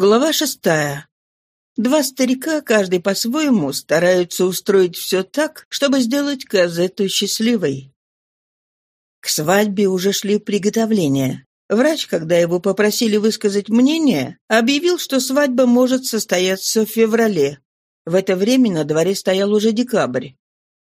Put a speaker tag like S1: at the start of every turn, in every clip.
S1: Глава шестая. Два старика, каждый по-своему, стараются устроить все так, чтобы сделать Казетту счастливой. К свадьбе уже шли приготовления. Врач, когда его попросили высказать мнение, объявил, что свадьба может состояться в феврале. В это время на дворе стоял уже декабрь.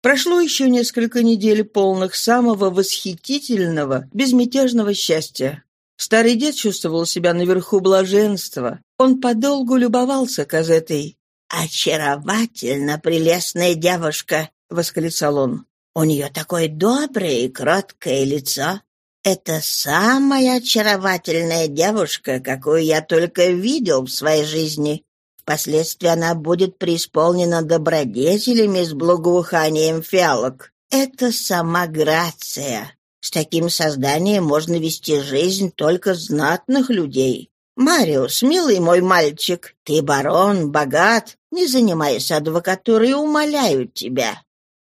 S1: Прошло еще несколько недель полных самого восхитительного, безмятежного счастья. Старый дед чувствовал себя наверху блаженства. Он подолгу любовался Казетой.
S2: «Очаровательно прелестная девушка!» — восклицал он. «У нее такое доброе и кроткое лицо. Это самая очаровательная девушка, какую я только видел в своей жизни. Впоследствии она будет преисполнена добродетелями с благоуханием фиалок. Это сама Грация. С таким созданием можно вести жизнь только знатных людей. Мариус, милый мой мальчик, ты барон, богат, не занимайся адвокатурой, умоляю тебя».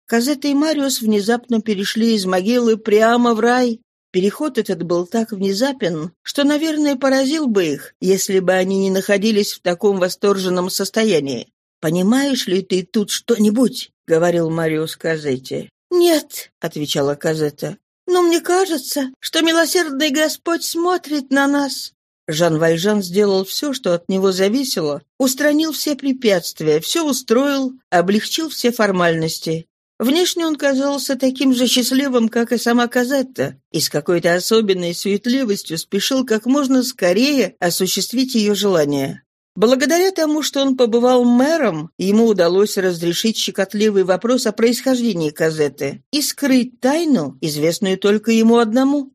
S1: Казета и Мариус внезапно перешли из могилы прямо в рай. Переход этот был так внезапен, что, наверное, поразил бы их, если бы они не находились в таком восторженном состоянии. «Понимаешь ли ты тут что-нибудь?» — говорил Мариус Казете.
S3: «Нет», — отвечала Казета. Но мне кажется, что милосердный Господь смотрит на нас».
S1: Жан Вальжан сделал все, что от него зависело, устранил все препятствия, все устроил, облегчил все формальности. Внешне он казался таким же счастливым, как и сама Казетта, и с какой-то особенной суетливостью спешил как можно скорее осуществить ее желание. Благодаря тому, что он побывал мэром, ему удалось разрешить щекотливый вопрос о происхождении Казеты и скрыть тайну, известную только ему одному.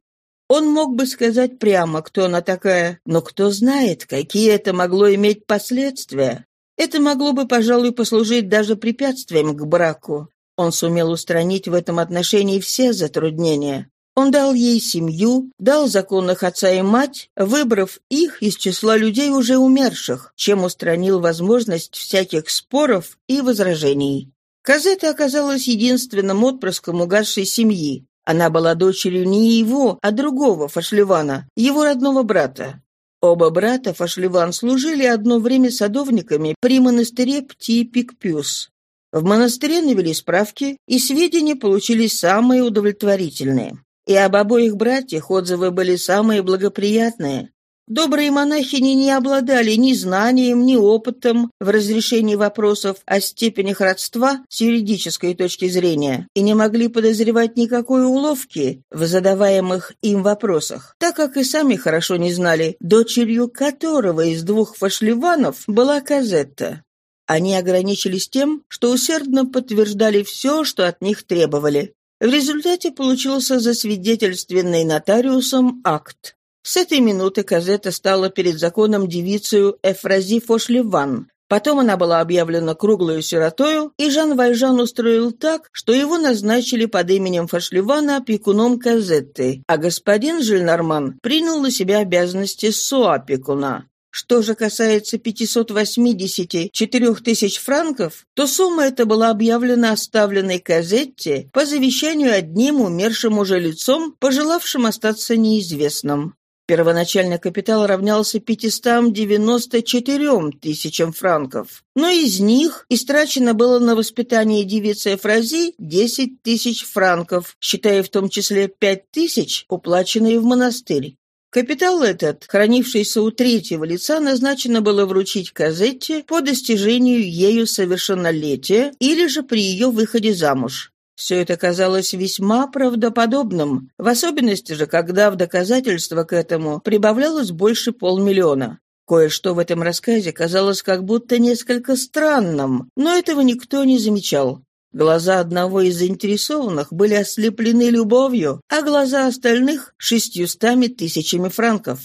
S1: Он мог бы сказать прямо, кто она такая, но кто знает, какие это могло иметь последствия. Это могло бы, пожалуй, послужить даже препятствием к браку. Он сумел устранить в этом отношении все затруднения. Он дал ей семью, дал законных отца и мать, выбрав их из числа людей уже умерших, чем устранил возможность всяких споров и возражений. Казета оказалась единственным отпрыском угасшей семьи. Она была дочерью не его, а другого Фашливана, его родного брата. Оба брата Фашливан служили одно время садовниками при монастыре Пти-Пикпюс. В монастыре навели справки, и сведения получились самые удовлетворительные. И об обоих братьях отзывы были самые благоприятные. Добрые монахини не обладали ни знанием, ни опытом в разрешении вопросов о степенях родства с юридической точки зрения и не могли подозревать никакой уловки в задаваемых им вопросах, так как и сами хорошо не знали, дочерью которого из двух фашливанов была Казетта. Они ограничились тем, что усердно подтверждали все, что от них требовали. В результате получился засвидетельственный нотариусом акт. С этой минуты Казета стала перед законом девицею Эфрази Фошлеван. Потом она была объявлена круглой сиротою, и Жан Вальжан устроил так, что его назначили под именем Фошлевана опекуном Казетты, а господин Жильнарман принял на себя обязанности соопекуна. Что же касается 584 тысяч франков, то сумма эта была объявлена оставленной Казетте по завещанию одним умершим уже лицом, пожелавшим остаться неизвестным. Первоначальный капитал равнялся 594 тысячам франков, но из них истрачено было на воспитание девицы Эфрази 10 тысяч франков, считая в том числе 5 тысяч, уплаченные в монастырь. Капитал этот, хранившийся у третьего лица, назначено было вручить Казетте по достижению ею совершеннолетия или же при ее выходе замуж. Все это казалось весьма правдоподобным, в особенности же, когда в доказательство к этому прибавлялось больше полмиллиона. Кое-что в этом рассказе казалось как будто несколько странным, но этого никто не замечал. Глаза одного из заинтересованных были ослеплены любовью, а глаза остальных — шестьюстами тысячами франков.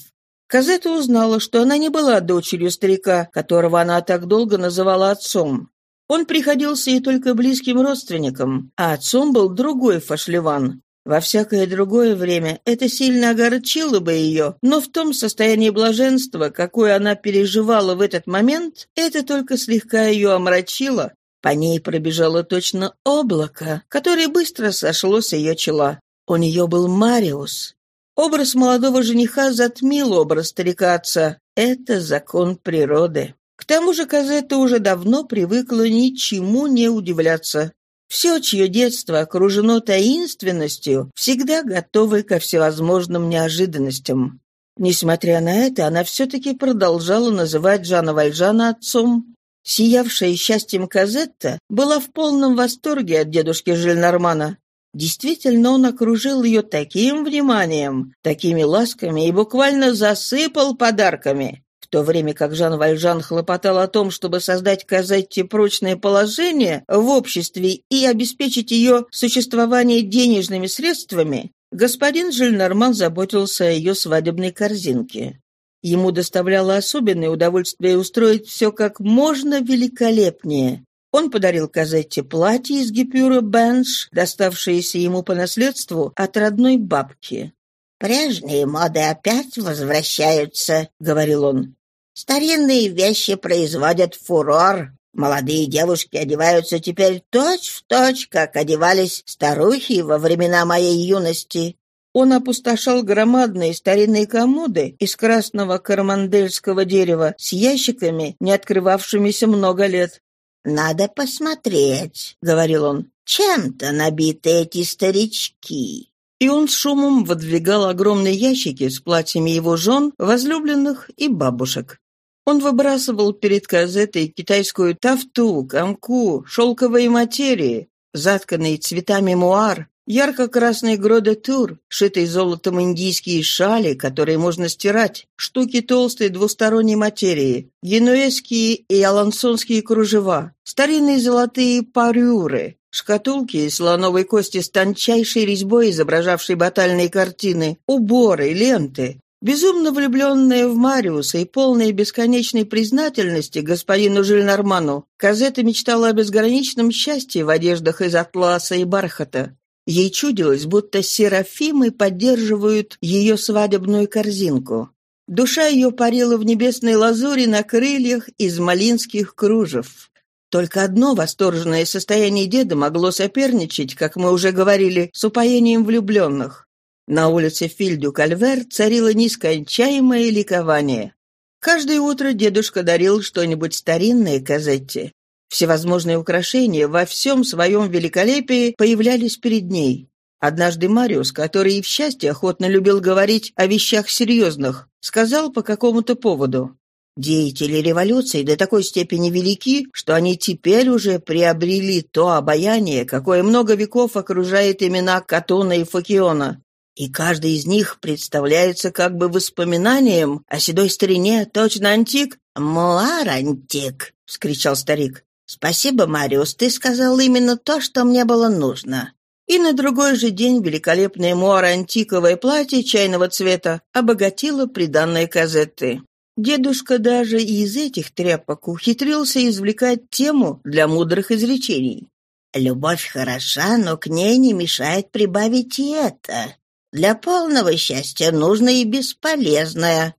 S1: Казета узнала, что она не была дочерью старика, которого она так долго называла отцом. Он приходился ей только близким родственникам, а отцом был другой фашливан. Во всякое другое время это сильно огорчило бы ее, но в том состоянии блаженства, какое она переживала в этот момент, это только слегка ее омрачило, по ней пробежало точно облако, которое быстро сошло с ее чела. У нее был Мариус. Образ молодого жениха затмил образ старика-отца. Это закон природы. К тому же Казетта уже давно привыкла ничему не удивляться. Все, чье детство окружено таинственностью, всегда готовы ко всевозможным неожиданностям. Несмотря на это, она все-таки продолжала называть Жана Вальжана отцом. Сиявшая счастьем Казетта была в полном восторге от дедушки Жильнармана. Действительно, он окружил ее таким вниманием, такими ласками и буквально засыпал подарками. В то время как Жан Вальжан хлопотал о том, чтобы создать Казетте прочное положение в обществе и обеспечить ее существование денежными средствами, господин Жильнарман заботился о ее свадебной корзинке. Ему доставляло особенное удовольствие устроить все как можно великолепнее. Он подарил Казетте платье из гипюра Бенш, доставшееся ему по наследству от родной бабки.
S2: «Прежние моды опять возвращаются», — говорил он. «Старинные вещи производят фурор. Молодые девушки одеваются теперь точь-в-точь, точь, как одевались старухи во времена моей юности.
S1: Он опустошал громадные старинные комоды из красного кармандельского дерева с ящиками, не открывавшимися много лет.
S2: «Надо посмотреть», — говорил он, — «чем-то набиты эти старички».
S1: И он с шумом выдвигал огромные ящики с платьями его жен, возлюбленных и бабушек. Он выбрасывал перед казетой китайскую тафту, камку, шелковые материи, затканный цветами муар, ярко-красный гроде-тур, шитый золотом индийские шали, которые можно стирать, штуки толстой двусторонней материи, генуэзские и алансонские кружева, старинные золотые парюры, Шкатулки из слоновой кости с тончайшей резьбой, изображавшей батальные картины, уборы, ленты. Безумно влюбленная в Мариуса и полная бесконечной признательности господину Жильнарману, Казета мечтала о безграничном счастье в одеждах из атласа и бархата. Ей чудилось, будто серафимы поддерживают ее свадебную корзинку. Душа ее парила в небесной лазури на крыльях из малинских кружев. Только одно восторженное состояние деда могло соперничать, как мы уже говорили, с упоением влюбленных. На улице Фильдю-Кальвер царило нескончаемое ликование. Каждое утро дедушка дарил что-нибудь старинное Казетте. Всевозможные украшения во всем своем великолепии появлялись перед ней. Однажды Мариус, который и в счастье охотно любил говорить о вещах серьезных, сказал по какому-то поводу Деятели революции до такой степени велики, что они теперь уже приобрели то обаяние, какое много веков окружает имена Катона и Фокиона. И каждый из них представляется как бы воспоминанием о седой старине, точно антик. «Муар антик!» — вскричал старик. «Спасибо, Мариус, ты сказал именно то, что мне было нужно». И на другой же день великолепное муар антиковое платье чайного цвета обогатило приданное Казетты. Дедушка даже из этих тряпок ухитрился извлекать тему для мудрых изречений. «Любовь хороша, но к ней не мешает прибавить и это. Для полного счастья нужно и бесполезное.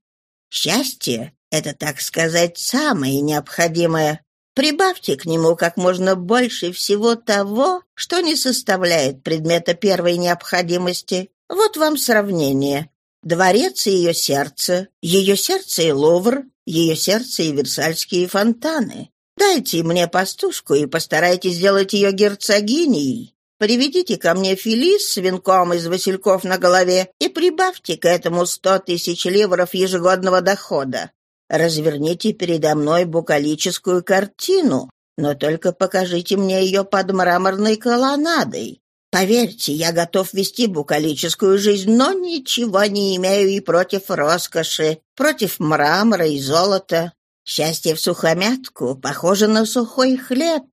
S1: Счастье — это, так сказать, самое необходимое. Прибавьте к нему как можно больше всего того, что не составляет предмета первой необходимости. Вот вам сравнение. Дворец и ее сердце, ее сердце и Лувр, ее сердце и Версальские фонтаны. Дайте мне пастушку и постарайтесь сделать ее герцогиней. Приведите ко мне Филис с венком из васильков на голове и прибавьте к этому сто тысяч ливров ежегодного дохода. Разверните передо мной букалическую картину, но только покажите мне ее под мраморной колоннадой. Поверьте, я готов вести букалическую жизнь, но ничего не имею и против роскоши, против мрамора и золота. Счастье в сухомятку похоже на сухой хлеб.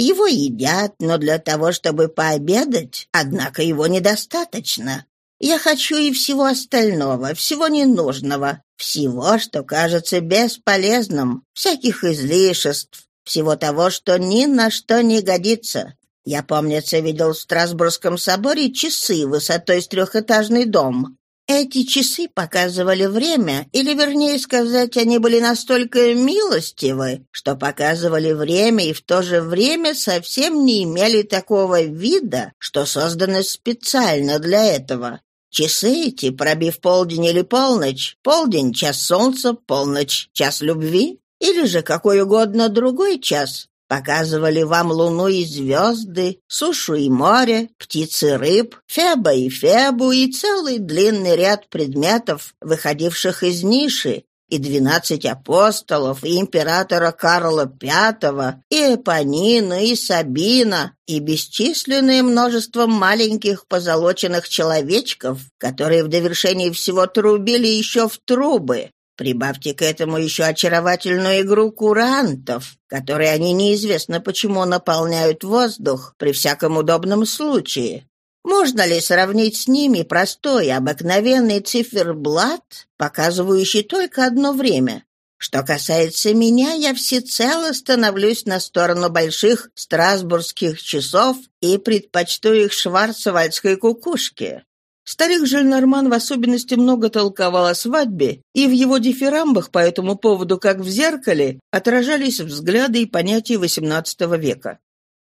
S1: Его едят, но для того, чтобы пообедать, однако его недостаточно. Я хочу и всего остального, всего ненужного, всего, что кажется бесполезным, всяких излишеств, всего того, что ни на что не годится. Я, помнится, видел в Страсбургском соборе часы высотой с трехэтажный дом. Эти часы показывали время, или, вернее сказать, они были настолько милостивы, что показывали время и в то же время совсем не имели такого вида, что созданы специально для этого.
S2: Часы эти, пробив полдень или полночь, полдень — час солнца, полночь — час любви, или же какой угодно другой час, показывали вам луну и звезды, сушу и море, птицы и рыб, Феба и Фебу и целый длинный ряд предметов, выходивших из ниши, и двенадцать апостолов, и императора Карла V, и Эпонина, и Сабина, и бесчисленное множество маленьких позолоченных человечков, которые в довершении всего трубили еще в трубы. Прибавьте к этому еще очаровательную игру курантов, которые они неизвестно почему наполняют воздух при всяком удобном случае. Можно ли сравнить с ними простой, обыкновенный циферблат, показывающий только одно время? Что касается меня, я всецело становлюсь на сторону больших страсбургских часов и предпочту их шварцвальдской кукушке. Старик Жильнорман в особенности много толковал о свадьбе, и в его дифирамбах по этому поводу, как в зеркале, отражались взгляды и понятия XVIII века.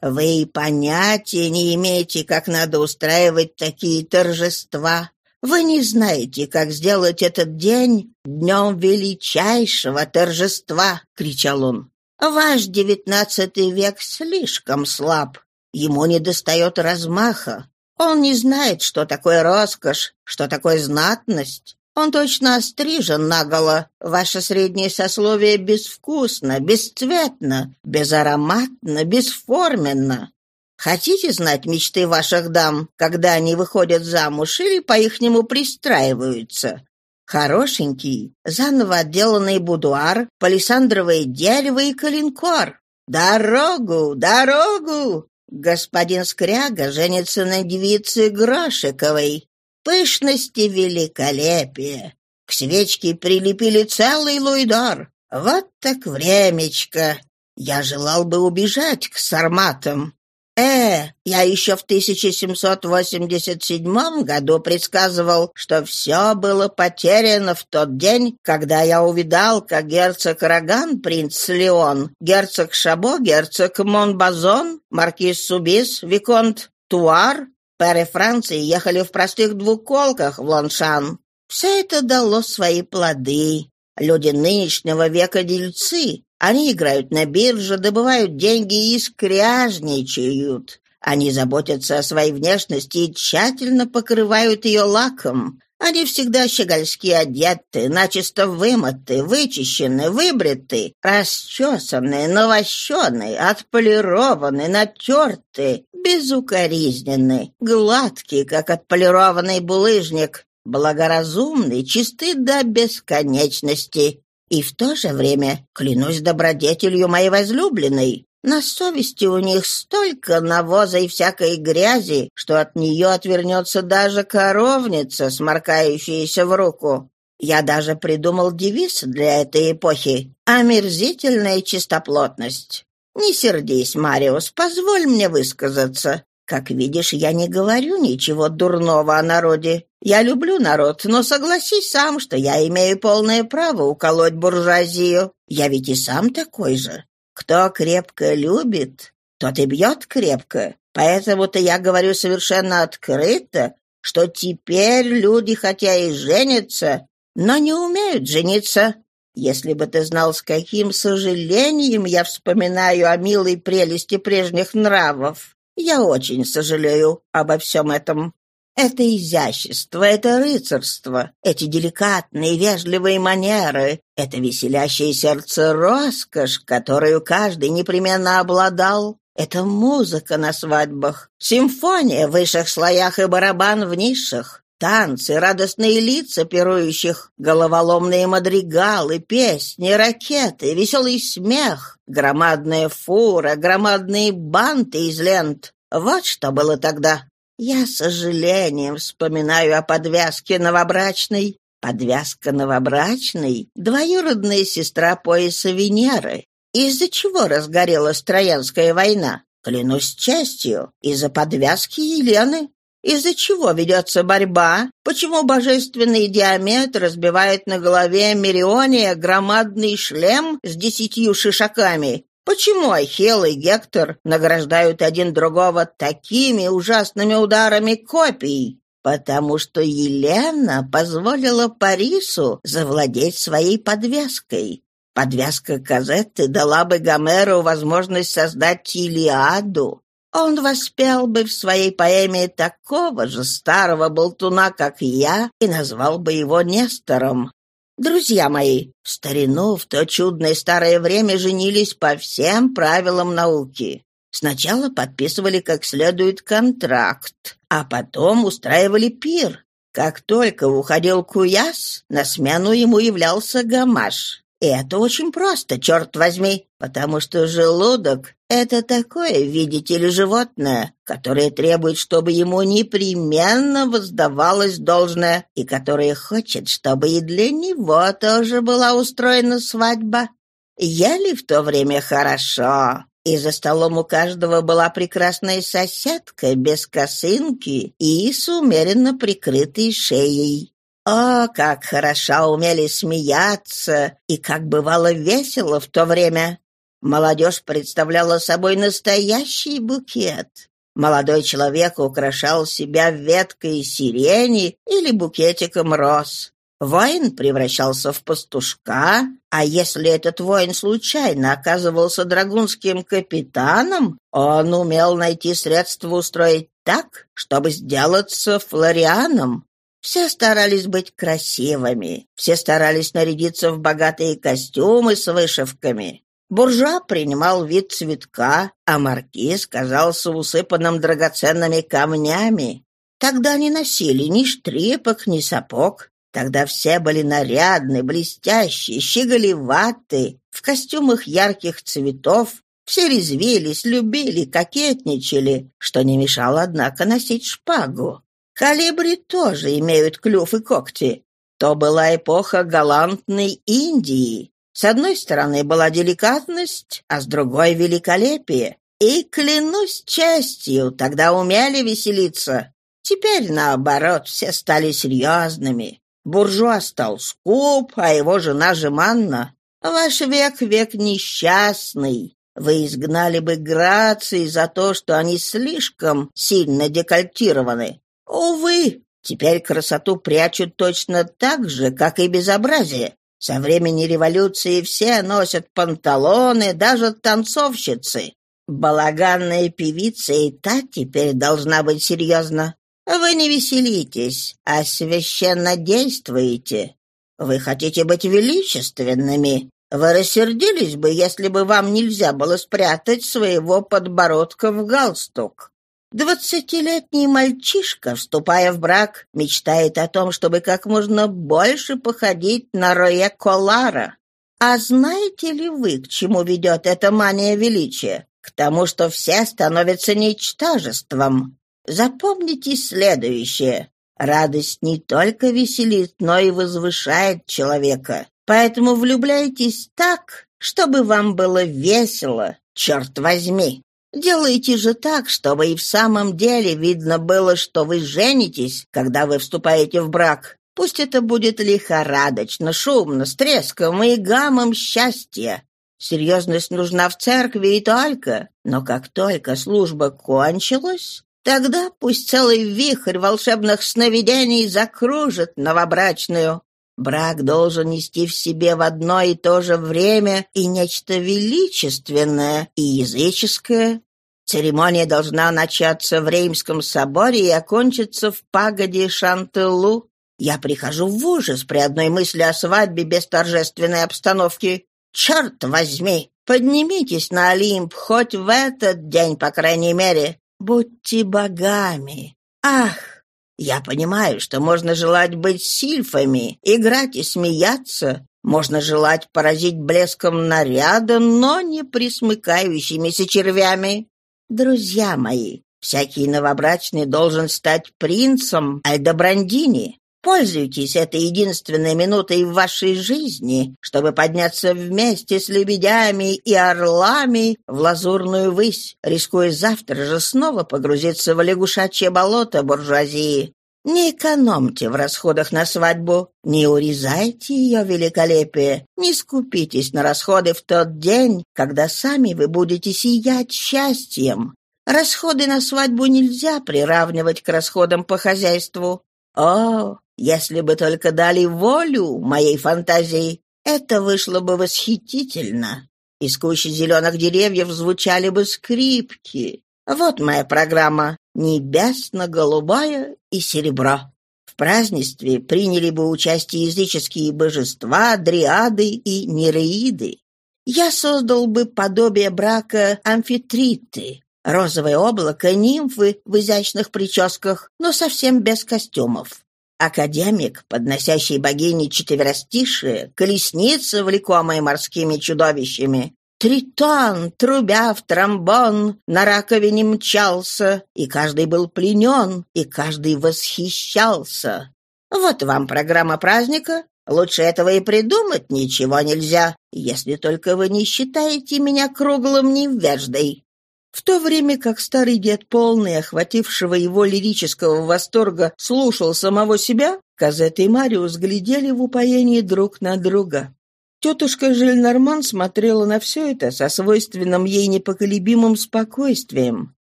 S2: Вы и понятия не имеете, как надо устраивать такие торжества. Вы не знаете, как сделать этот день днем величайшего торжества, — кричал он. Ваш девятнадцатый век слишком слаб. Ему недостает размаха. Он не знает, что такое роскошь, что такое знатность. Он точно острижен наголо. Ваше среднее сословие безвкусно, бесцветно, безароматно, бесформенно. Хотите знать мечты ваших дам, когда они выходят замуж или по-ихнему пристраиваются? Хорошенький, заново отделанный будуар, палисандровое дерево и калинкор. Дорогу, дорогу! Господин Скряга женится на девице Грошиковой, пышности великолепия. К свечке прилепили целый луидар. Вот так времечко. Я желал бы убежать к сарматам. Э, я еще в 1787 году предсказывал, что все было потеряно в тот день, когда я увидал, как герцог Роган, принц Леон, герцог Шабо, герцог Монбазон, маркиз Субис, виконт Туар Пэры Франции ехали в простых двуколках в Лоншан. Все это дало свои плоды. Люди нынешнего века дельцы. Они играют на бирже, добывают деньги и скряжничают. Они заботятся о своей внешности и тщательно покрывают ее лаком. Они всегда щегольски одеты, начисто вымыты, вычищены, выбриты, расчесаны, навощены, отполированы, натерты, безукоризненны, гладкие, как отполированный булыжник, благоразумны, чисты до бесконечности. И в то же время, клянусь добродетелью моей возлюбленной, на совести у них столько навоза и всякой грязи, что от нее отвернется даже коровница, сморкающаяся в руку. Я даже придумал девиз для этой эпохи — «Омерзительная чистоплотность». Не сердись, Мариус, позволь мне высказаться. Как видишь, я не говорю ничего дурного о народе. Я люблю народ, но согласись сам, что я имею полное право уколоть буржуазию. Я ведь и сам такой же. Кто крепко любит, тот и бьет крепко. Поэтому-то я говорю совершенно открыто, что теперь люди хотя и женятся, но не умеют жениться. Если бы ты знал, с каким сожалением я вспоминаю о милой прелести прежних нравов. Я очень сожалею обо всем этом. Это изящество, это рыцарство, эти деликатные вежливые манеры, это веселящее сердце роскошь, которую каждый непременно обладал. Это музыка на свадьбах, симфония в высших слоях и барабан в низших, танцы, радостные лица пирующих, головоломные мадригалы, песни, ракеты, веселый смех, громадная фура, громадные банты из лент. Вот что было тогда. Я с сожалением вспоминаю о подвязке новобрачной. Подвязка новобрачной — двоюродная сестра пояса Венеры. Из-за чего разгорелась Троянская война? Клянусь честью, из-за подвязки Елены. Из-за чего ведется борьба? Почему божественный диаметр разбивает на голове Мериония громадный шлем с десятью шишаками? Почему Ахилл и Гектор награждают один другого такими ужасными ударами копий? потому что Елена позволила Парису завладеть своей подвеской. Подвязка Казетты дала бы Гомеру возможность создать Илиаду. Он воспел бы в своей поэме такого же старого болтуна, как я, и назвал бы его Нестором. Друзья мои, в старину, в то чудное старое время женились по всем правилам науки. Сначала подписывали как следует контракт, а потом устраивали пир. Как только уходил Куяс, на смену ему являлся Гамаш. И это очень просто, черт возьми, потому что желудок — это такое, видите ли, животное, которое требует, чтобы ему непременно воздавалось должное, и которое хочет, чтобы и для него тоже была устроена свадьба. Ели в то время хорошо, и за столом у каждого была прекрасная соседка без косынки и с умеренно прикрытой шеей. О, как хорошо умели смеяться, и как бывало весело в то время. Молодежь представляла собой настоящий букет. Молодой человек украшал себя веткой сирени или букетиком роз. Воин превращался в пастушка, а если этот воин случайно оказывался драгунским капитаном, он умел найти средства устроить так, чтобы сделаться флорианом. Все старались быть красивыми, все старались нарядиться в богатые костюмы с вышивками. Буржуа принимал вид цветка, а маркиз казался усыпанным драгоценными камнями. Тогда не носили ни штрипок, ни сапог. Тогда все были нарядны, блестящие, щеголеваты, в костюмах ярких цветов. Все резвились, любили, кокетничали, что не мешало, однако, носить шпагу. Калибри тоже имеют клюв и когти. То была эпоха галантной Индии. С одной стороны была деликатность, а с другой — великолепие. И, клянусь честью, тогда умели веселиться. Теперь, наоборот, все стали серьезными. Буржуа стал скуп, а его жена жеманна. Ваш век — век несчастный. Вы изгнали бы грации за то, что они слишком сильно декольтированы. Увы, теперь красоту прячут точно так же, как и безобразие. Со времени революции все носят панталоны, даже танцовщицы. Балаганная певица и та теперь должна быть серьезна. Вы не веселитесь, а священно действуете. Вы хотите быть величественными. Вы рассердились бы, если бы вам нельзя было спрятать своего подбородка в галстук. Двадцатилетний мальчишка, вступая в брак, мечтает о том, чтобы как можно больше походить на Роя Колара. А знаете ли вы, к чему ведет эта мания величия? К тому, что все становятся ничтожеством. Запомните следующее. Радость не только веселит, но и возвышает человека. Поэтому влюбляйтесь так, чтобы вам было весело, черт возьми. Делайте же так, чтобы и в самом деле видно было, что вы женитесь, когда вы вступаете в брак. Пусть это будет лихорадочно, шумно, с треском и гамом счастья. Серьезность нужна в церкви и только, но как только служба кончилась, тогда пусть целый вихрь волшебных сновидений закружит новобрачную. Брак должен нести в себе в одно и то же время и нечто величественное, и языческое, Церемония должна начаться в Реймском соборе и окончиться в пагоде Шантеллу. Я прихожу в ужас при одной мысли о свадьбе без торжественной обстановки. Черт возьми! Поднимитесь на Олимп хоть в этот день, по крайней мере. Будьте богами. Ах! Я понимаю, что можно желать быть сильфами, играть и смеяться, можно желать поразить блеском наряда, но не присмыкающимися червями. Друзья мои, всякий новобрачный должен стать принцем Альдобрандини. Пользуйтесь этой единственной минутой в вашей жизни, чтобы подняться вместе с лебедями и орлами в лазурную высь, рискуя завтра же снова погрузиться в лягушачье болото буржуазии. Не экономьте в расходах на свадьбу, не урезайте ее великолепие, не скупитесь на расходы в тот день, когда сами вы будете сиять счастьем. Расходы на свадьбу нельзя приравнивать к расходам по хозяйству. О, если бы только дали волю моей фантазии, это вышло бы восхитительно. Из кущи зеленых деревьев звучали бы скрипки. Вот моя программа «Небесно-голубая и серебро». В празднестве приняли бы участие языческие божества, дриады и нереиды. Я создал бы подобие брака амфитриты, розовое облако, нимфы в изящных прическах, но совсем без костюмов. Академик, подносящий богине четверостишие, колесница, влекомая морскими чудовищами, Тритон, трубя в тромбон, на раковине мчался, и каждый был пленен, и каждый восхищался. Вот вам программа праздника. Лучше этого и придумать ничего нельзя, если только вы не считаете меня круглым невеждой.
S1: В то время как старый дед, полный охватившего его лирического восторга, слушал самого себя, Казет и Мариус глядели в упоении друг на друга. Тетушка Жильнорман смотрела на все это со свойственным ей непоколебимым спокойствием.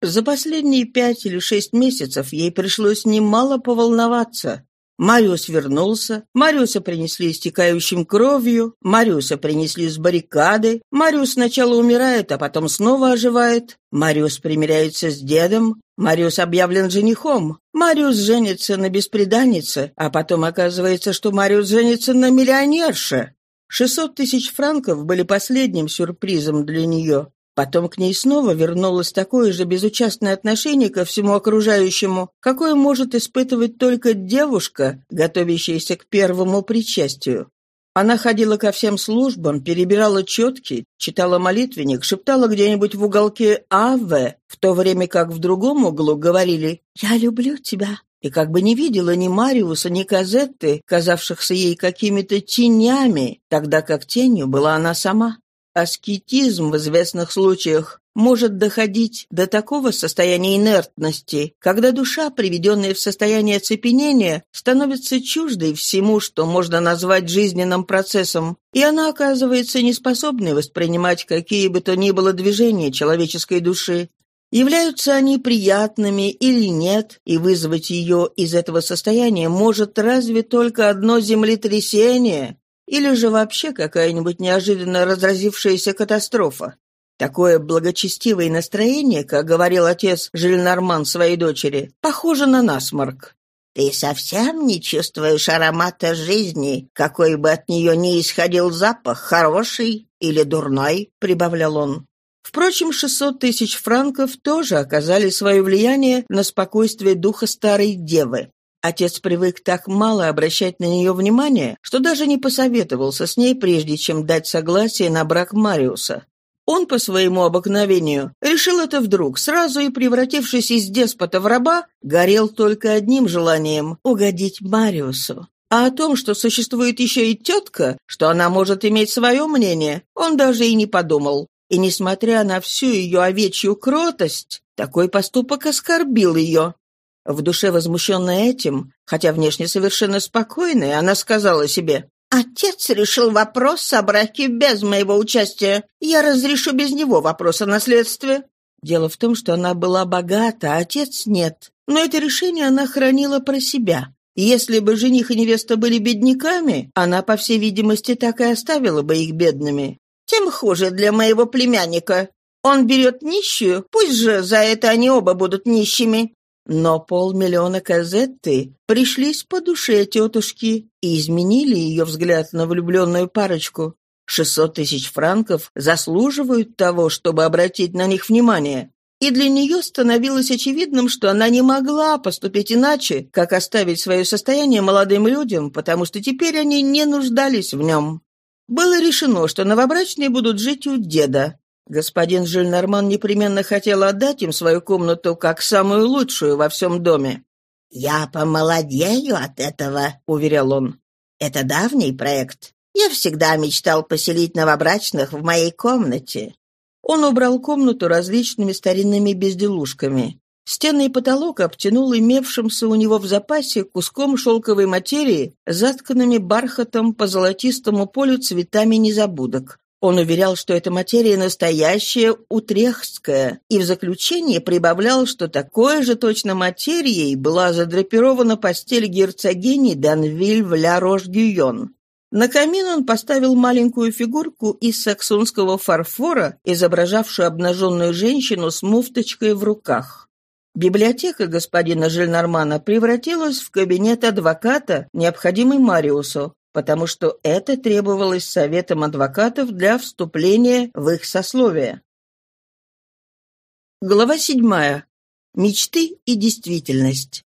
S1: За последние пять или шесть месяцев ей пришлось немало поволноваться. Мариус вернулся, Мариуса принесли истекающим кровью, Мариуса принесли с баррикады, Мариус сначала умирает, а потом снова оживает, Мариус примиряется с дедом, Мариус объявлен женихом, Мариус женится на беспреданнице, а потом оказывается, что Мариус женится на миллионерше. Шестьсот тысяч франков были последним сюрпризом для нее. Потом к ней снова вернулось такое же безучастное отношение ко всему окружающему, какое может испытывать только девушка, готовящаяся к первому причастию. Она ходила ко всем службам, перебирала четки, читала молитвенник, шептала где-нибудь в уголке «Аве», в то время как в другом углу говорили «Я люблю тебя» и как бы не видела ни Мариуса, ни Казетты, казавшихся ей какими-то тенями, тогда как тенью была она сама. Аскетизм в известных случаях может доходить до такого состояния инертности, когда душа, приведенная в состояние оцепенения, становится чуждой всему, что можно назвать жизненным процессом, и она оказывается неспособной воспринимать какие бы то ни было движения человеческой души, Являются они приятными или нет, и вызвать ее из этого состояния может разве только одно землетрясение или же вообще какая-нибудь неожиданно разразившаяся катастрофа. Такое благочестивое настроение, как говорил отец Жильнарман своей дочери, похоже на насморк.
S2: «Ты совсем не чувствуешь аромата жизни, какой бы от нее ни исходил запах, хороший или дурной», — прибавлял он.
S1: Впрочем, 600 тысяч франков тоже оказали свое влияние на спокойствие духа старой девы. Отец привык так мало обращать на нее внимание, что даже не посоветовался с ней, прежде чем дать согласие на брак Мариуса. Он, по своему обыкновению, решил это вдруг, сразу и превратившись из деспота в раба, горел только одним желанием — угодить Мариусу. А о том, что существует еще и тетка, что она может иметь свое мнение, он даже и не подумал. И, несмотря на всю ее овечью кротость, такой поступок оскорбил ее. В душе возмущенная этим, хотя внешне совершенно спокойная, она сказала себе, «Отец решил вопрос о браке без моего участия. Я разрешу без него вопрос о наследстве». Дело в том, что она была богата, а отец нет. Но это решение она хранила про себя. Если бы жених и невеста были бедняками, она, по всей видимости, так и оставила бы их бедными тем хуже для моего племянника. Он берет нищую, пусть же за это они оба будут нищими». Но полмиллиона казетты пришлись по душе тетушки и изменили ее взгляд на влюбленную парочку. Шестьсот тысяч франков заслуживают того, чтобы обратить на них внимание. И для нее становилось очевидным, что она не могла поступить иначе, как оставить свое состояние молодым людям, потому что теперь они не нуждались в нем. Было решено, что новобрачные будут жить у деда. Господин Жильнарман непременно хотел отдать им свою комнату как самую лучшую во всем доме.
S2: «Я помолодею от этого», — уверял он. «Это давний проект. Я всегда мечтал поселить новобрачных в моей комнате».
S1: Он убрал комнату различными старинными безделушками. Стены и потолок обтянул имевшимся у него в запасе куском шелковой материи, затканными бархатом по золотистому полю цветами незабудок. Он уверял, что эта материя настоящая, утрехтская, и в заключение прибавлял, что такое же точно материей была задрапирована постель герцогини Данвиль в ля Рош-Гюйон. На камин он поставил маленькую фигурку из саксонского фарфора, изображавшую обнаженную женщину с муфточкой в руках. Библиотека господина Жильнармана превратилась в кабинет адвоката, необходимый Мариусу, потому что это требовалось советом адвокатов для вступления в их сословие. Глава седьмая. Мечты и действительность.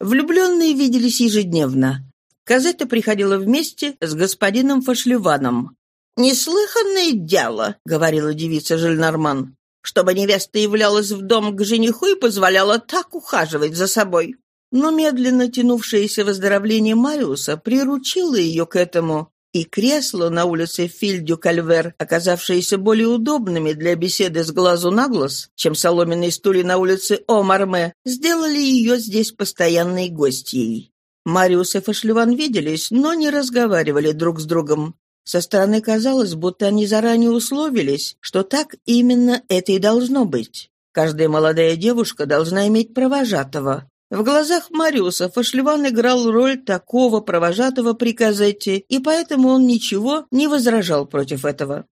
S1: Влюбленные виделись ежедневно. Казета приходила вместе с господином Фашлеваном. «Неслыханное дело», — говорила девица Жильнарман, «чтобы невеста являлась в дом к жениху и позволяла так ухаживать за собой. Но медленно тянувшееся выздоровление Мариуса приручило ее к этому, и кресла на улице Фильдю-Кальвер, оказавшиеся более удобными для беседы с глазу на глаз, чем соломенные стулья на улице Омарме, сделали ее здесь постоянной гостьей. Мариус и Фашлеван виделись, но не разговаривали друг с другом. Со стороны казалось, будто они заранее условились, что так именно это и должно быть. Каждая молодая девушка должна иметь провожатого, в глазах Мариуса Фашлеван играл роль такого провожатого при Казетте, и поэтому он ничего не возражал против этого.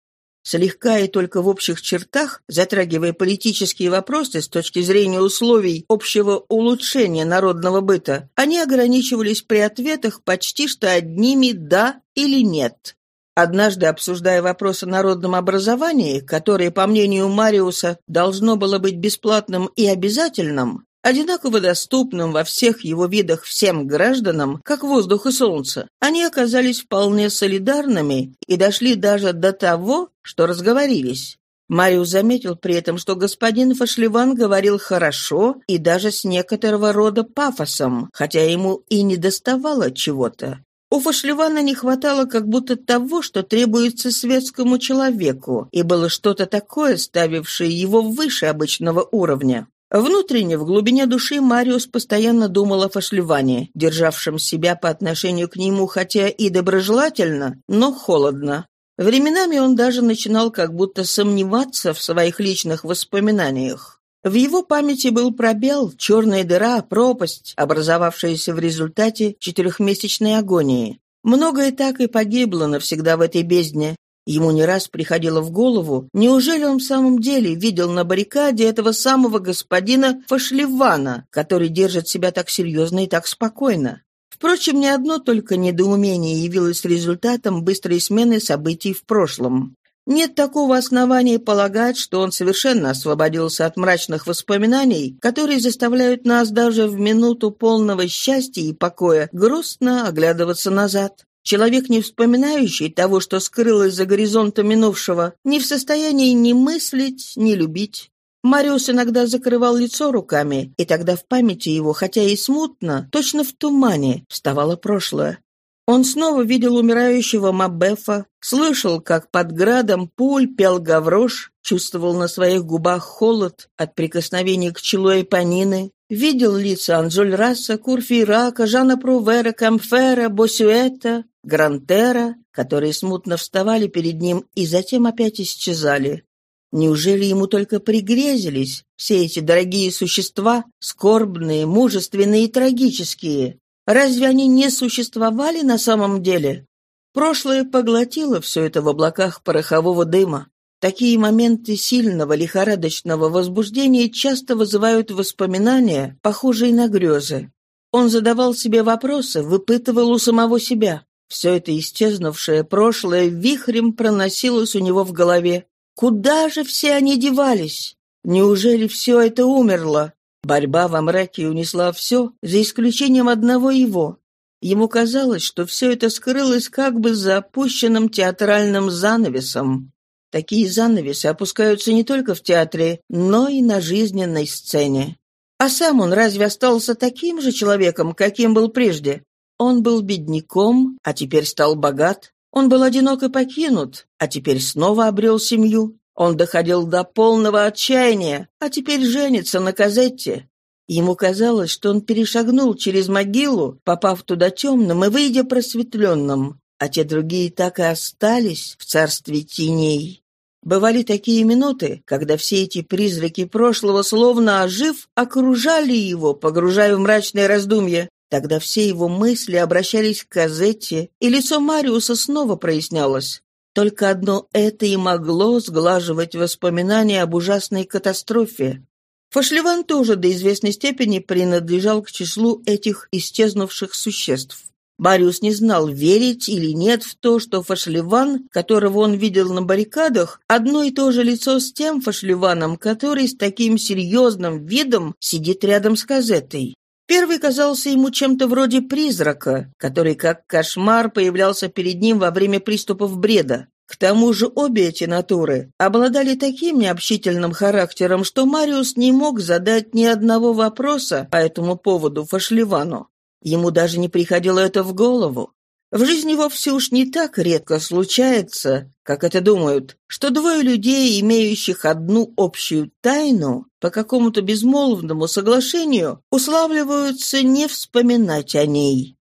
S1: Слегка и только в общих чертах, затрагивая политические вопросы с точки зрения условий общего улучшения народного быта, они ограничивались при ответах почти что одними «да» или «нет». Однажды, обсуждая вопрос о народном образовании, которое, по мнению Мариуса, должно было быть бесплатным и обязательным, одинаково доступным во всех его видах всем гражданам, как воздух и солнце, они оказались вполне солидарными и дошли даже до того, что разговорились. Мариус заметил при этом, что господин Фашлеван говорил хорошо и даже с некоторого рода пафосом, хотя ему и не доставало чего-то. У Фашлевана не хватало как будто того, что требуется светскому человеку, и было что-то такое, ставившее его выше обычного уровня. Внутренне, в глубине души, Мариус постоянно думал о Фашлеване, державшем себя по отношению к нему хотя и доброжелательно, но холодно. Временами он даже начинал как будто сомневаться в своих личных воспоминаниях. В его памяти был пробел, черная дыра, пропасть, образовавшаяся в результате четырехмесячной агонии. Многое так и погибло навсегда в этой бездне, Ему не раз приходило в голову, неужели он в самом деле видел на баррикаде этого самого господина Фашлевана, который держит себя так серьезно и так спокойно. Впрочем, ни одно только недоумение явилось результатом быстрой смены событий в прошлом. Нет такого основания полагать, что он совершенно освободился от мрачных воспоминаний, которые заставляют нас даже в минуту полного счастья и покоя грустно оглядываться назад. Человек, не вспоминающий того, что скрылось за горизонтом минувшего, не в состоянии ни мыслить, ни любить. Мариус иногда закрывал лицо руками, и тогда в памяти его, хотя и смутно, точно в тумане, вставало прошлое. Он снова видел умирающего Мабефа, слышал, как под градом пуль пел Гаврош, чувствовал на своих губах холод от прикосновения к челу Эпонины, видел лица Анжоль Расса, Курфейрака, Жана Прувера, Камфера, Босюэта, Грантера, которые смутно вставали перед ним и затем опять исчезали. Неужели ему только пригрезились все эти дорогие существа, скорбные, мужественные и трагические? Разве они не существовали на самом деле? Прошлое поглотило все это в облаках порохового дыма. Такие моменты сильного лихорадочного возбуждения часто вызывают воспоминания, похожие на грезы. Он задавал себе вопросы, выпытывал у самого себя. Все это исчезнувшее прошлое вихрем проносилось у него в голове. Куда же все они девались? Неужели все это умерло? Борьба во мраке унесла все, за исключением одного его. Ему казалось, что все это скрылось как бы за опущенным театральным занавесом. Такие занавесы опускаются не только в театре, но и на жизненной сцене. А сам он разве остался таким же человеком, каким был прежде? Он был бедняком, а теперь стал богат. Он был одинок и покинут, а теперь снова обрел семью. Он доходил до полного отчаяния, а теперь женится на Казетте. Ему казалось, что он перешагнул через могилу, попав туда темным и выйдя просветленным. а те другие так и остались в царстве теней. Бывали такие минуты, когда все эти призраки прошлого, словно ожив, окружали его, погружая в мрачное раздумье. Тогда все его мысли обращались к Казетте, и лицо Мариуса снова прояснялось. Только одно это и могло сглаживать воспоминания об ужасной катастрофе. Фашливан тоже до известной степени принадлежал к числу этих исчезнувших существ. Мариус не знал, верить или нет в то, что Фашливан, которого он видел на баррикадах, одно и то же лицо с тем Фашливаном, который с таким серьезным видом сидит рядом с Казетой. Первый казался ему чем-то вроде призрака, который как кошмар появлялся перед ним во время приступов бреда. К тому же обе эти натуры обладали таким необщительным характером, что Мариус не мог задать ни одного вопроса по этому поводу Фашливану. Ему даже не приходило это в голову. В жизни вовсе уж не так редко случается, как это думают, что двое людей, имеющих одну общую тайну, по какому-то безмолвному соглашению, уславливаются не вспоминать о ней.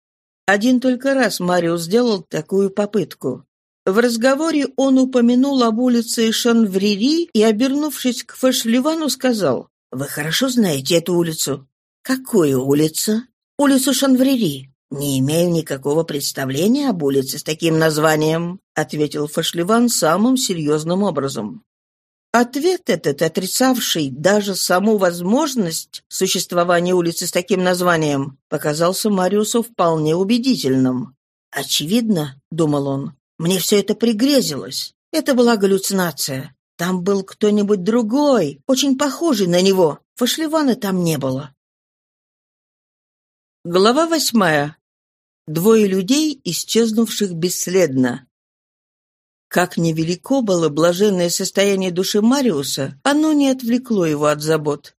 S1: Один только раз Мариус сделал такую попытку. В разговоре он упомянул об улице Шанврири и, обернувшись к Фашливану, сказал, «Вы хорошо знаете эту улицу?» «Какую улицу?» «Улицу Шанврири». «Не имею никакого представления об улице с таким названием», ответил Фашливан самым серьезным образом. Ответ этот, отрицавший даже саму возможность существования улицы с таким названием, показался Мариусу вполне убедительным. «Очевидно», — думал он, — «мне все это пригрезилось. Это была галлюцинация. Там был кто-нибудь другой, очень похожий на него. Фашливана там не было». Глава восьмая. Двое людей, исчезнувших бесследно. Как невелико было блаженное состояние души Мариуса, оно не отвлекло его от забот.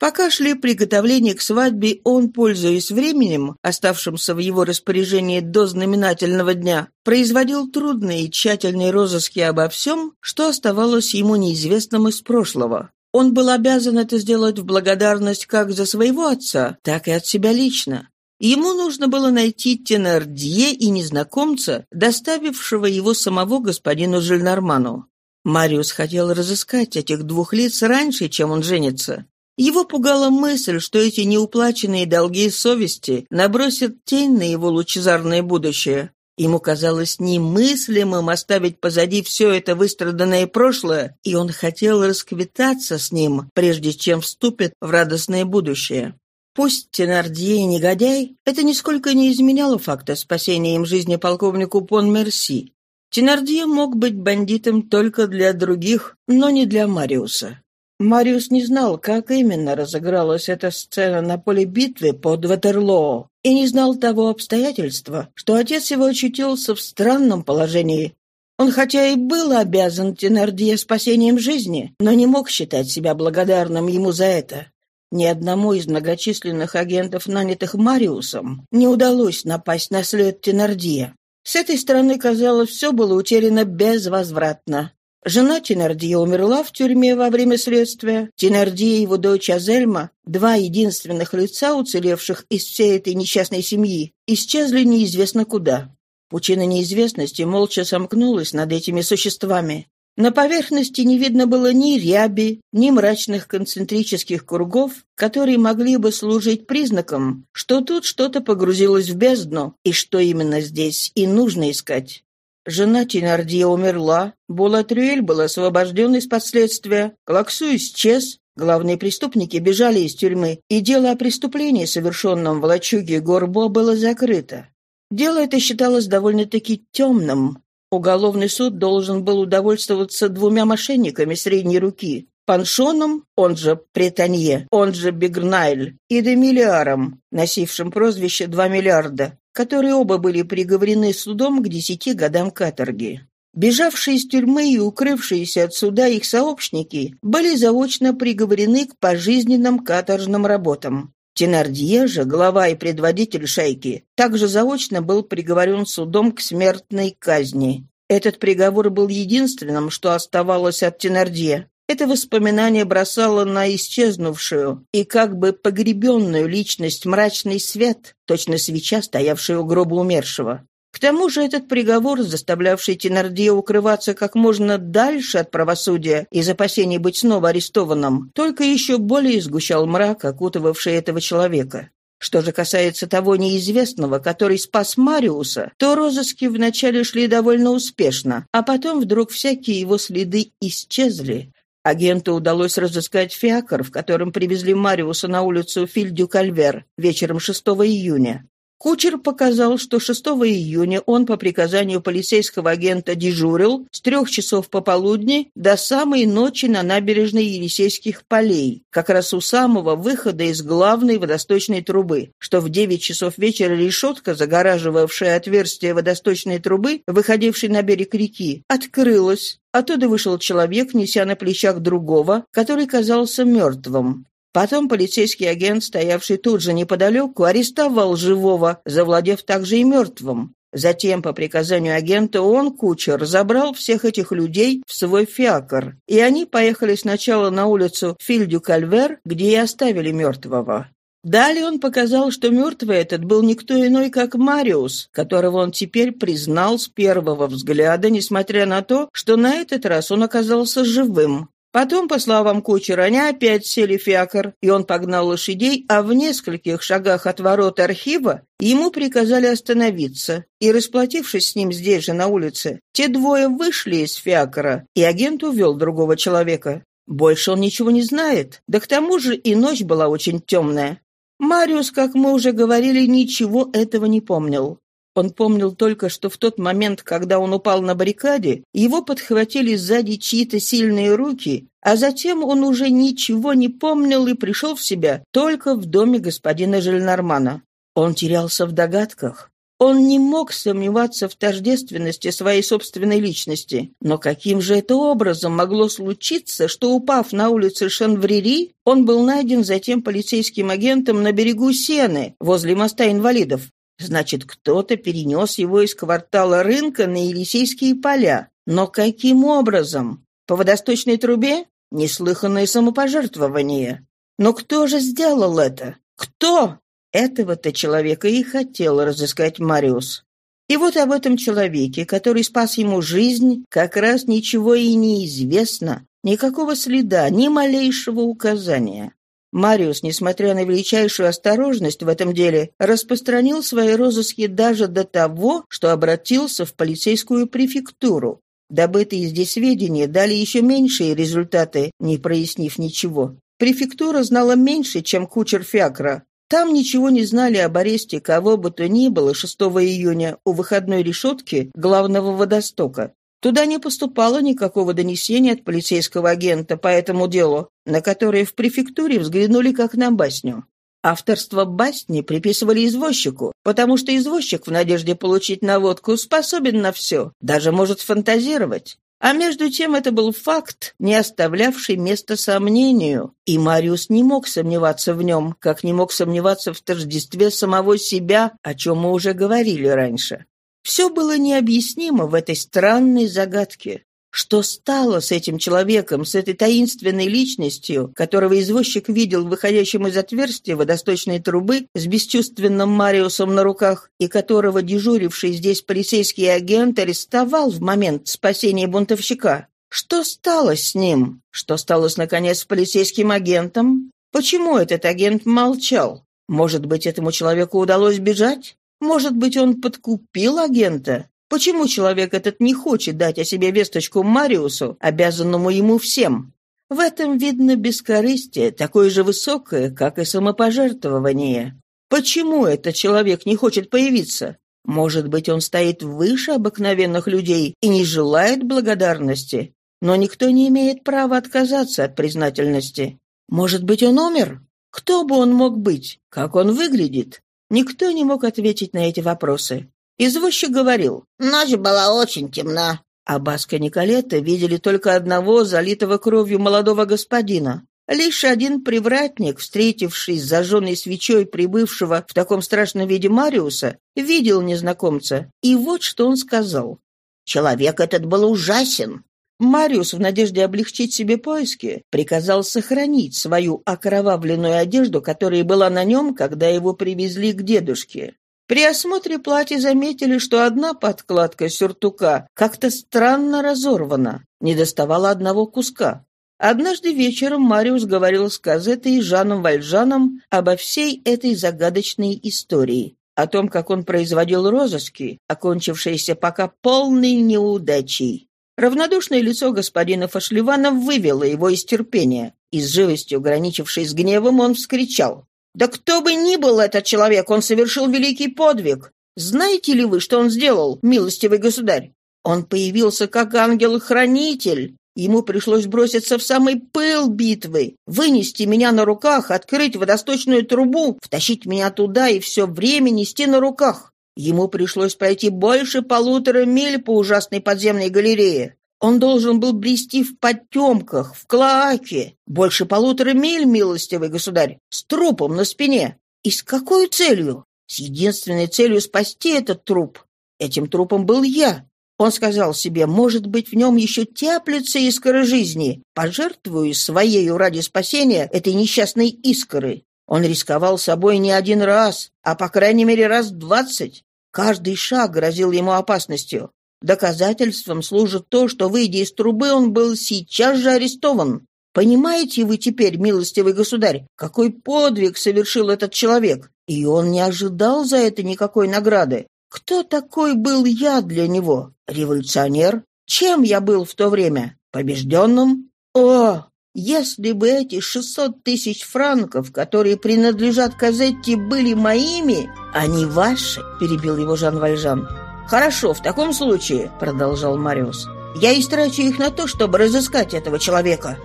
S1: Пока шли приготовления к свадьбе, он, пользуясь временем, оставшимся в его распоряжении до знаменательного дня, производил трудные и тщательные розыски обо всем, что оставалось ему неизвестным из прошлого. Он был обязан это сделать в благодарность как за своего отца, так и от себя лично. Ему нужно было найти Тенардье и незнакомца, доставившего его самого господину Жильнарману. Мариус хотел разыскать этих двух лиц раньше, чем он женится. Его пугала мысль, что эти неуплаченные долги совести набросят тень на его лучезарное будущее. Ему казалось немыслимым оставить позади все это выстраданное прошлое, и он хотел расквитаться с ним, прежде чем вступит в радостное будущее. Пусть Тенардье негодяй, это нисколько не изменяло факта спасения им жизни полковнику Пон-Мерси. Тенардье мог быть бандитом только для других, но не для Мариуса. Мариус не знал, как именно разыгралась эта сцена на поле битвы под Ватерлоо, и не знал того обстоятельства, что отец его очутился в странном положении. Он хотя и был обязан Тенардье спасением жизни, но не мог считать себя благодарным ему за это. Ни одному из многочисленных агентов, нанятых Мариусом, не удалось напасть на след Тенардия. С этой стороны, казалось, все было утеряно безвозвратно. Жена Тенардия умерла в тюрьме во время следствия. Тенардия и его дочь Азельма, два единственных лица, уцелевших из всей этой несчастной семьи, исчезли неизвестно куда. Пучина неизвестности молча сомкнулась над этими существами. На поверхности не видно было ни ряби, ни мрачных концентрических кругов, которые могли бы служить признаком, что тут что-то погрузилось в бездну, и что именно здесь и нужно искать. Жена Тенардье умерла, Булатрюэль был освобожден из последствия, Клаксу исчез, главные преступники бежали из тюрьмы, и дело о преступлении, совершенном в лачуге Горбо, было закрыто. Дело это считалось довольно-таки темным, Уголовный суд должен был удовольствоваться двумя мошенниками средней руки. Паншоном, он же Претанье, он же Бигнайль, и Демиллиаром, носившим прозвище «Два миллиарда», которые оба были приговорены судом к десяти годам каторги. Бежавшие из тюрьмы и укрывшиеся от суда их сообщники были заочно приговорены к пожизненным каторжным работам. Тенардье же, глава и предводитель шайки, также заочно был приговорен судом к смертной казни. Этот приговор был единственным, что оставалось от Тенардье. Это воспоминание бросало на исчезнувшую и как бы погребенную личность мрачный свет, точно свеча, стоявшая у гроба умершего. Тому же этот приговор, заставлявший Тенардье укрываться как можно дальше от правосудия из опасений быть снова арестованным, только еще более сгущал мрак, окутывавший этого человека. Что же касается того неизвестного, который спас Мариуса, то розыски вначале шли довольно успешно, а потом вдруг всякие его следы исчезли. Агенту удалось разыскать фиакр, в котором привезли Мариуса на улицу Фильдю-Кальвер вечером 6 июня. Кучер показал, что 6 июня он по приказанию полицейского агента дежурил с трех часов пополудни до самой ночи на набережной Елисейских полей, как раз у самого выхода из главной водосточной трубы, что в 9 часов вечера решетка, загораживавшая отверстие водосточной трубы, выходившей на берег реки, открылась. Оттуда вышел человек, неся на плечах другого, который казался мертвым. Потом полицейский агент, стоявший тут же неподалеку, арестовал живого, завладев также и мертвым. Затем, по приказанию агента, он, кучер, забрал всех этих людей в свой фиакр, и они поехали сначала на улицу Фильдю-Кальвер, где и оставили мертвого. Далее он показал, что мертвый этот был никто иной, как Мариус, которого он теперь признал с первого взгляда, несмотря на то, что на этот раз он оказался живым. Потом, по словам кучера, они опять сели в фиакр, и он погнал лошадей, а в нескольких шагах от ворот архива ему приказали остановиться. И, расплатившись с ним здесь же на улице, те двое вышли из фиакра, и агент увел другого человека. Больше он ничего не знает, да к тому же и ночь была очень темная. Мариус, как мы уже говорили, ничего этого не помнил. Он помнил только, что в тот момент, когда он упал на баррикаде, его подхватили сзади чьи-то сильные руки, а затем он уже ничего не помнил и пришел в себя только в доме господина Жильнармана. Он терялся в догадках. Он не мог сомневаться в тождественности своей собственной личности. Но каким же это образом могло случиться, что, упав на улице Шанврери, он был найден затем полицейским агентом на берегу Сены, возле моста инвалидов? Значит, кто-то перенес его из квартала рынка на Елисейские поля. Но каким образом? По водосточной трубе? Неслыханное самопожертвование. Но кто же сделал это? Кто? Этого-то человека и хотел разыскать Мариус. И вот об этом человеке, который спас ему жизнь, как раз ничего и не известно, никакого следа, ни малейшего указания. Мариус, несмотря на величайшую осторожность в этом деле, распространил свои розыски даже до того, что обратился в полицейскую префектуру. Добытые здесь сведения дали еще меньшие результаты, не прояснив ничего. Префектура знала меньше, чем кучер Фиакра. Там ничего не знали об аресте кого бы то ни было 6 июня у выходной решетки главного водостока. Туда не поступало никакого донесения от полицейского агента по этому делу, на которое в префектуре взглянули как на басню. Авторство басни приписывали извозчику, потому что извозчик в надежде получить наводку способен на все, даже может фантазировать. А между тем это был факт, не оставлявший места сомнению, и Мариус не мог сомневаться в нем, как не мог сомневаться в тождестве самого себя, о чем мы уже говорили раньше. Все было необъяснимо в этой странной загадке. Что стало с этим человеком, с этой таинственной личностью, которого извозчик видел выходящим из отверстия водосточной трубы с бесчувственным Мариусом на руках, и которого дежуривший здесь полицейский агент арестовал в момент спасения бунтовщика? Что стало с ним? Что стало, с, наконец, с полицейским агентом? Почему этот агент молчал? Может быть, этому человеку удалось бежать? Может быть, он подкупил агента? Почему человек этот не хочет дать о себе весточку Мариусу, обязанному ему всем? В этом видно бескорыстие, такое же высокое, как и самопожертвование. Почему этот человек не хочет появиться? Может быть, он стоит выше обыкновенных людей и не желает благодарности, но никто не имеет права отказаться от признательности. Может быть, он умер? Кто бы он мог быть? Как он выглядит? Никто не мог ответить на эти вопросы. Извозчик говорил,
S2: «Ночь была очень темна».
S1: А Баска Николета видели только одного залитого кровью молодого господина. Лишь один привратник, встретивший с зажженной свечой прибывшего в таком страшном виде Мариуса, видел незнакомца. И вот что он сказал.
S2: «Человек этот был ужасен.
S1: Мариус, в надежде облегчить себе поиски, приказал сохранить свою окровавленную одежду, которая была на нем, когда его привезли к дедушке. При осмотре платья заметили, что одна подкладка сюртука как-то странно разорвана, не доставала одного куска. Однажды вечером Мариус говорил с Казетой и Жаном Вальжаном обо всей этой загадочной истории, о том, как он производил розыски, окончившиеся пока полной неудачей. Равнодушное лицо господина Фашливана вывело его из терпения, и с живостью, граничившей с гневом, он вскричал. «Да кто бы ни был этот человек, он совершил великий подвиг. Знаете ли вы, что он сделал, милостивый государь? Он появился как ангел-хранитель. Ему пришлось броситься в самый пыл битвы, вынести меня на руках, открыть водосточную трубу, втащить меня туда и все время нести на руках. Ему пришлось пройти больше полутора миль по ужасной подземной галерее. Он должен был брести в потемках, в клоаке. Больше полутора миль, милостивый государь, с трупом на спине. И с какой целью? С единственной целью спасти этот труп. Этим трупом был я. Он сказал себе, может быть, в нем еще теплится искра жизни. Пожертвую своею ради спасения этой несчастной искры. Он рисковал собой не один раз, а по крайней мере раз двадцать. Каждый шаг грозил ему опасностью. Доказательством служит то, что, выйдя из трубы, он был сейчас же арестован. Понимаете вы теперь, милостивый государь, какой подвиг совершил этот человек? И он не ожидал за это никакой награды. Кто такой был я для него? Революционер? Чем я был в то время? Побежденным? О, если бы эти шестьсот тысяч франков, которые принадлежат Казетти, были моими, а не ваши, перебил его Жан Вальжан, «Хорошо, в таком случае», — продолжал Мариус, — «я истрачу их на то, чтобы разыскать этого человека.